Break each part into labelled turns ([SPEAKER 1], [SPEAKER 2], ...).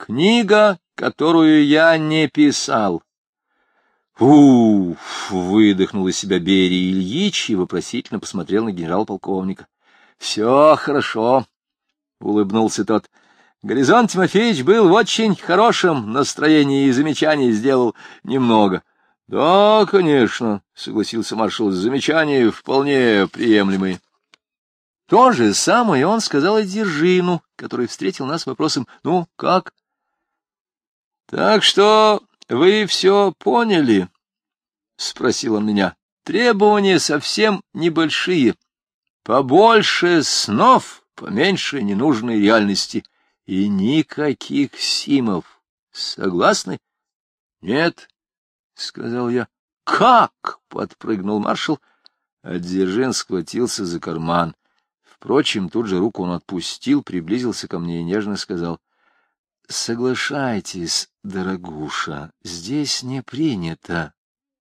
[SPEAKER 1] Книга, которую я не писал. Уф! выдохнул из себя Берия Ильич и вопросительно посмотрел на генерал-полковника. — Все хорошо, — улыбнулся тот. Горизонт Тимофеевич был в очень хорошем настроении и замечаний сделал немного. — Да, конечно, — согласился маршал, — замечания вполне приемлемые. То же самое он сказал и Держину, который встретил нас вопросом «Ну, как?» Так что вы все поняли? — спросил он меня. — Требования совсем небольшие. Побольше снов, поменьше ненужной реальности. И никаких симов. Согласны? — Нет, — сказал я. — Как? — подпрыгнул маршал. А схватился за карман. Впрочем, тут же руку он отпустил, приблизился ко мне и нежно сказал — Соглашайтесь, дорогуша, здесь не принято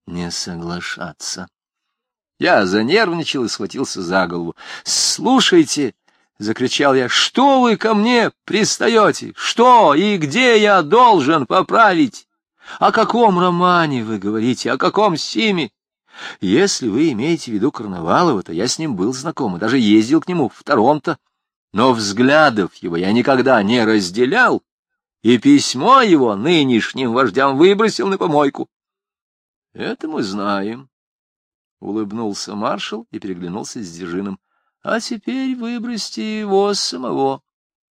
[SPEAKER 1] не соглашаться. Я занервничал и схватился за голову. «Слушайте!» — закричал я. «Что вы ко мне пристаете? Что и где я должен поправить? О каком романе вы говорите? О каком Симе? Если вы имеете в виду Карнавалова, то я с ним был знаком и даже ездил к нему в Торонто. Но взглядов его я никогда не разделял и письмо его нынешним вождям выбросил на помойку. — Это мы знаем, — улыбнулся маршал и переглянулся с Дзержиным. — А теперь выбросьте его самого.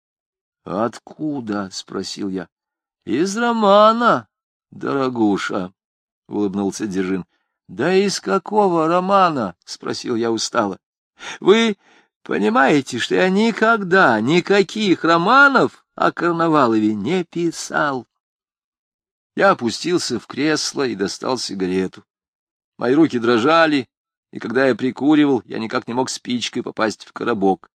[SPEAKER 1] — Откуда? — спросил я. — Из романа, дорогуша, — улыбнулся Дзержин. — Да из какого романа? — спросил я устало. — Вы понимаете, что я никогда никаких романов о Карнавалове не писал. Я опустился в кресло и достал сигарету. Мои руки дрожали, и когда я прикуривал, я никак не мог спичкой попасть в коробок.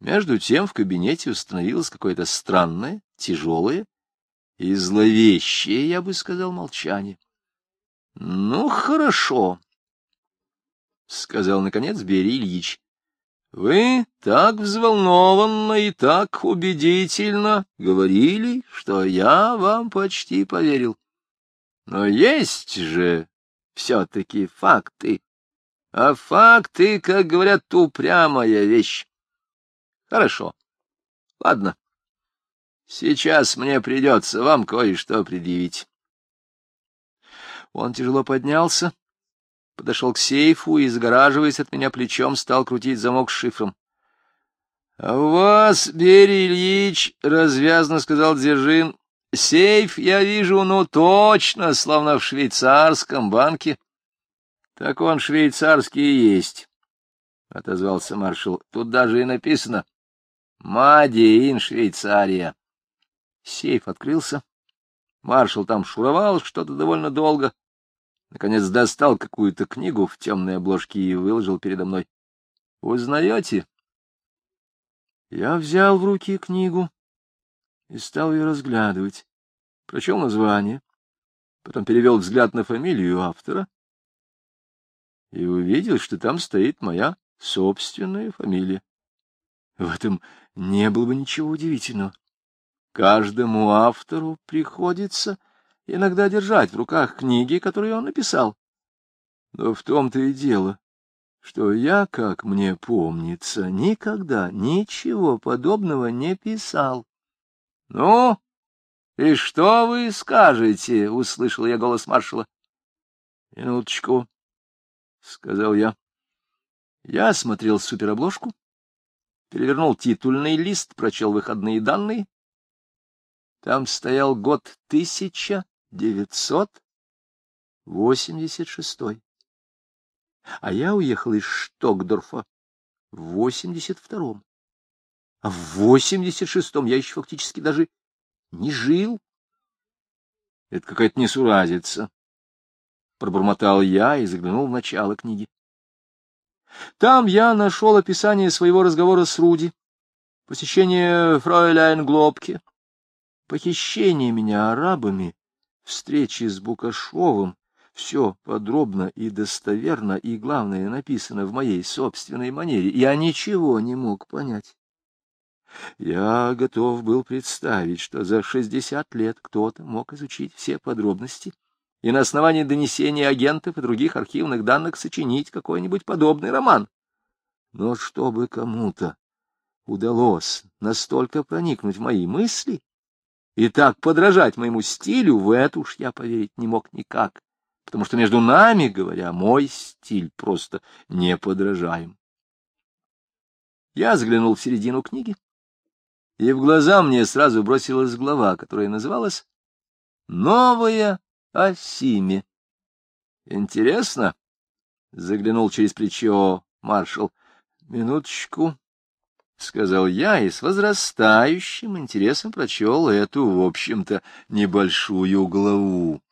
[SPEAKER 1] Между тем в кабинете установилось какое-то странное, тяжелое и зловещее, я бы сказал, молчание. — Ну, хорошо, — сказал, наконец, Берий Ильич. Вы так взволнованно и так убедительно говорили, что я вам почти поверил. Но есть же все-таки факты. А факты, как говорят, упрямая вещь. Хорошо. Ладно. Сейчас мне придется вам кое-что предъявить. Он тяжело поднялся подошел к сейфу и, загораживаясь от меня плечом, стал крутить замок с шифром. — А у вас, Берий Ильич, — развязно сказал Дзержин, — сейф, я вижу, ну точно, словно в швейцарском банке. — Так он швейцарский и есть, — отозвался маршал. — Тут даже и написано «Мади ин Швейцария». Сейф открылся. Маршал там шуровал что-то довольно долго, Наконец достал какую-то книгу в темной обложке и выложил передо мной. — Узнаете? Я взял в руки книгу и стал ее разглядывать. Прочел название, потом перевел взгляд на фамилию автора и увидел, что там стоит моя собственная фамилия. В этом не было бы ничего удивительного. Каждому автору приходится иногда держать в руках книги, которые он написал. Но в том-то и дело, что я, как мне помнится, никогда ничего подобного не писал. — Ну, и что вы скажете? — услышал я голос маршала. — Минуточку, — сказал я. Я осмотрел суперобложку, перевернул титульный лист, прочел выходные данные. Там стоял год тысяча девятьсот восемьдесят шестой. А я уехал из Штокдорфа в восемьдесят втором. А в восемьдесят шестом я еще фактически даже не жил. Это какая-то несуразица. Пробормотал я и заглянул в начало книги. Там я нашел описание своего разговора с Руди, посещение фройляйн Глобке, похищение меня арабами встречи с Букашовым, все подробно и достоверно, и, главное, написано в моей собственной манере. Я ничего не мог понять. Я готов был представить, что за шестьдесят лет кто-то мог изучить все подробности и на основании донесений агентов и других архивных данных сочинить какой-нибудь подобный роман. Но чтобы кому-то удалось настолько проникнуть в мои мысли и так подражать моему стилю, в это уж я поверить не мог никак, потому что между нами, говоря, мой стиль просто не подражаем. Я взглянул в середину книги, и в глаза мне сразу бросилась глава, которая называлась «Новая о Симе». Интересно? Заглянул через плечо маршал. Минуточку, — сказал я, и с возрастающим интересом прочел эту, в общем-то, небольшую главу.